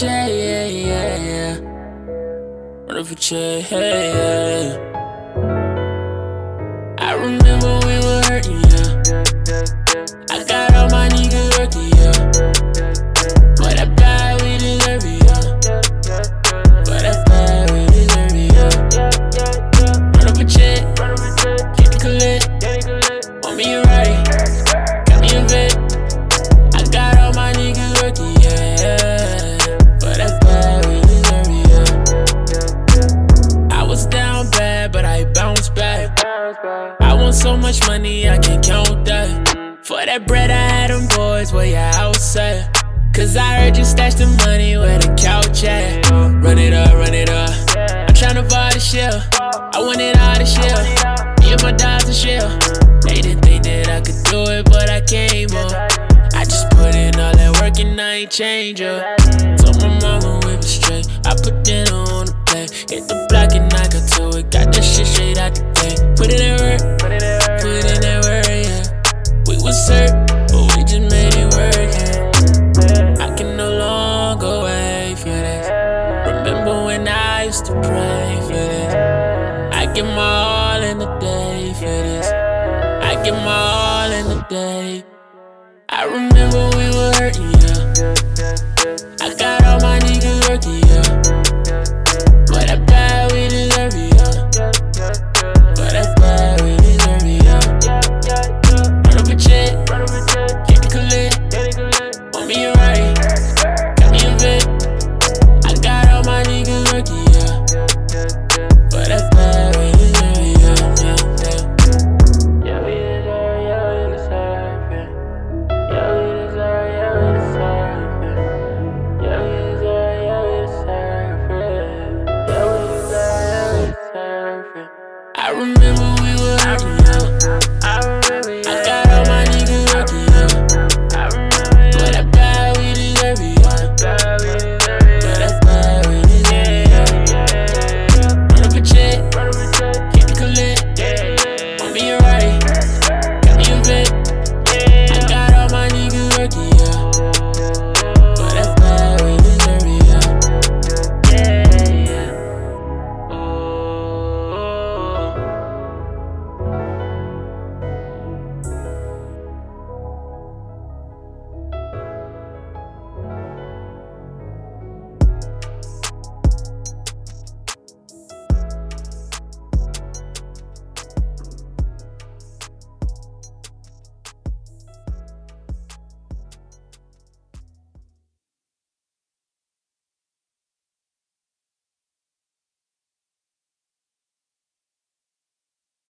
check, yeah, yeah, yeah. Running for check, yeah, yeah. I remember we were hurting, yeah. I got all my niggas working, yeah. That bad, we deserve it, yeah. That bad, we deserve it, yeah. Run up a check, get the collect. Want me a right, got me a vet. I want so much money, I can't count that. For that bread, I had them boys where you outside. Cause I heard you stash the money where the couch at. Run it up, run it up. I'm tryna buy the shell. I want it all to shell. Me and my dogs to shell. They didn't think that I could do it, but I came up. I just put in all that work and I ain't change up. give my all in the day for this. I give my all in the day. I remember we were hurting, yeah. I got all my niggas working, yeah. But I bet we deserve it, yeah. But I bet we deserve it, yeah. Run up a check, keep it collect. Want me around.